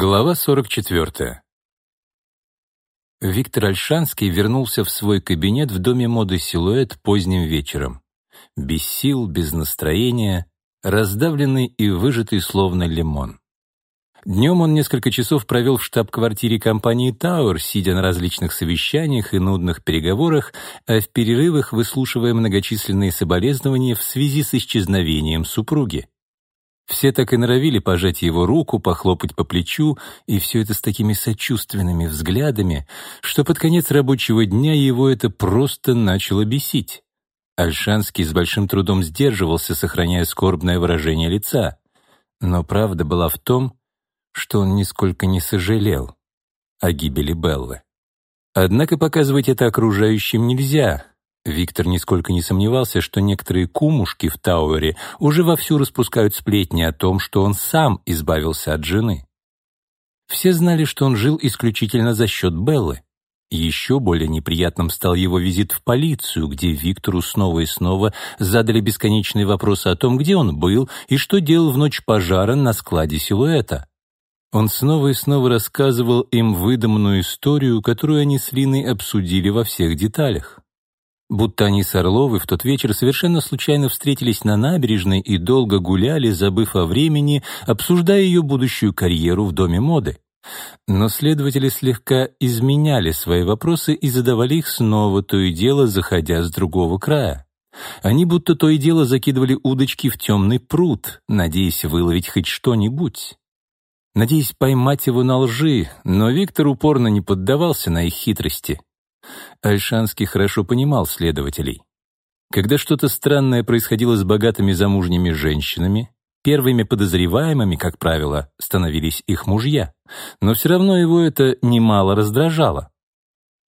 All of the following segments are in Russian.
Глава 44. Виктор Альшанский вернулся в свой кабинет в доме моды «Силуэт» поздним вечером. Без сил, без настроения, раздавленный и выжатый словно лимон. Днем он несколько часов провел в штаб-квартире компании «Тауэр», сидя на различных совещаниях и нудных переговорах, а в перерывах выслушивая многочисленные соболезнования в связи с исчезновением супруги. Все так и норовили пожать его руку, похлопать по плечу, и все это с такими сочувственными взглядами, что под конец рабочего дня его это просто начало бесить. Альшанский с большим трудом сдерживался, сохраняя скорбное выражение лица. Но правда была в том, что он нисколько не сожалел о гибели Беллы. Однако показывать это окружающим нельзя, Виктор нисколько не сомневался, что некоторые кумушки в Тауэре уже вовсю распускают сплетни о том, что он сам избавился от жены. Все знали, что он жил исключительно за счет Беллы. Еще более неприятным стал его визит в полицию, где Виктору снова и снова задали бесконечные вопросы о том, где он был и что делал в ночь пожара на складе силуэта. Он снова и снова рассказывал им выдуманную историю, которую они с Линой обсудили во всех деталях будто они с Орловой в тот вечер совершенно случайно встретились на набережной и долго гуляли, забыв о времени, обсуждая ее будущую карьеру в Доме моды. Но следователи слегка изменяли свои вопросы и задавали их снова, то и дело заходя с другого края. Они будто то и дело закидывали удочки в темный пруд, надеясь выловить хоть что-нибудь. Надеясь поймать его на лжи, но Виктор упорно не поддавался на их хитрости. Альшанский хорошо понимал следователей. Когда что-то странное происходило с богатыми замужними женщинами, первыми подозреваемыми, как правило, становились их мужья, но все равно его это немало раздражало.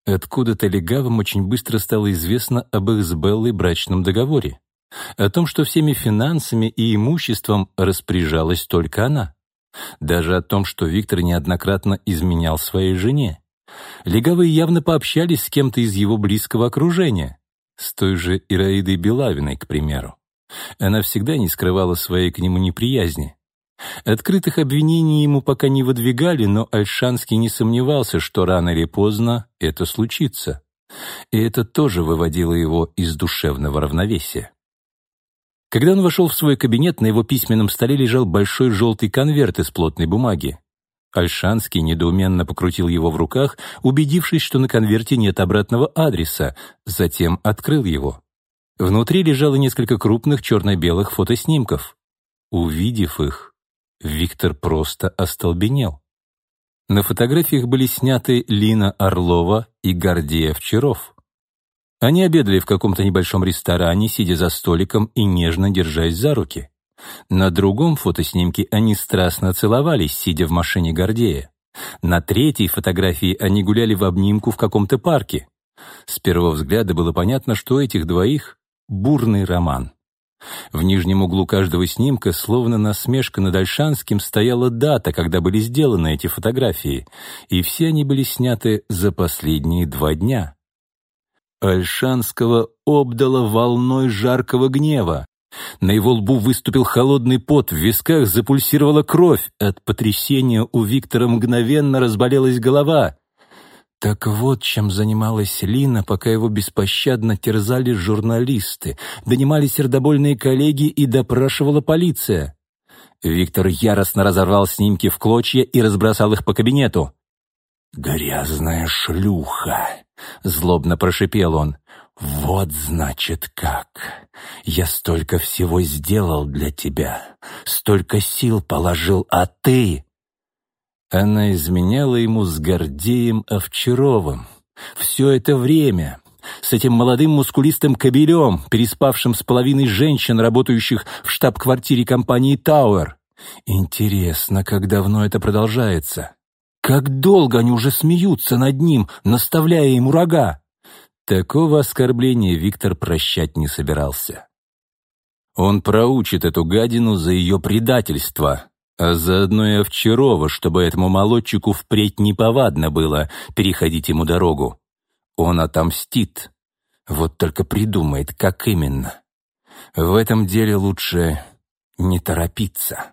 Откуда-то легавым очень быстро стало известно об их с Беллой брачном договоре, о том, что всеми финансами и имуществом распоряжалась только она, даже о том, что Виктор неоднократно изменял своей жене. Легавые явно пообщались с кем-то из его близкого окружения, с той же Ираидой Белавиной, к примеру. Она всегда не скрывала своей к нему неприязни. Открытых обвинений ему пока не выдвигали, но Альшанский не сомневался, что рано или поздно это случится. И это тоже выводило его из душевного равновесия. Когда он вошел в свой кабинет, на его письменном столе лежал большой желтый конверт из плотной бумаги. Альшанский недоуменно покрутил его в руках, убедившись, что на конверте нет обратного адреса, затем открыл его. Внутри лежало несколько крупных черно-белых фотоснимков. Увидев их, Виктор просто остолбенел. На фотографиях были сняты Лина Орлова и Гордея Вчеров. Они обедали в каком-то небольшом ресторане, сидя за столиком и нежно держась за руки. На другом фотоснимке они страстно целовались, сидя в машине Гордея. На третьей фотографии они гуляли в обнимку в каком-то парке. С первого взгляда было понятно, что этих двоих бурный роман. В нижнем углу каждого снимка, словно насмешка над Альшанским, стояла дата, когда были сделаны эти фотографии, и все они были сняты за последние два дня. Альшанского обдало волной жаркого гнева. На его лбу выступил холодный пот, в висках запульсировала кровь. От потрясения у Виктора мгновенно разболелась голова. Так вот, чем занималась Лина, пока его беспощадно терзали журналисты, донимали сердобольные коллеги и допрашивала полиция. Виктор яростно разорвал снимки в клочья и разбросал их по кабинету. «Грязная шлюха!» — злобно прошипел он. «Вот, значит, как. Я столько всего сделал для тебя, столько сил положил, а ты...» Она изменяла ему с Гордеем Овчаровым. Все это время, с этим молодым мускулистым кобелем, переспавшим с половиной женщин, работающих в штаб-квартире компании «Тауэр». Интересно, как давно это продолжается? Как долго они уже смеются над ним, наставляя ему рога? Такого оскорбления Виктор прощать не собирался. Он проучит эту гадину за ее предательство, а заодно и Овчарова, чтобы этому молодчику впредь неповадно было переходить ему дорогу. Он отомстит. Вот только придумает, как именно. В этом деле лучше не торопиться.